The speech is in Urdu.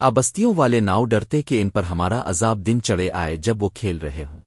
آبستیوں والے ناؤ ڈرتے کہ ان پر ہمارا عذاب دن چڑھے آئے جب وہ کھیل رہے ہوں۔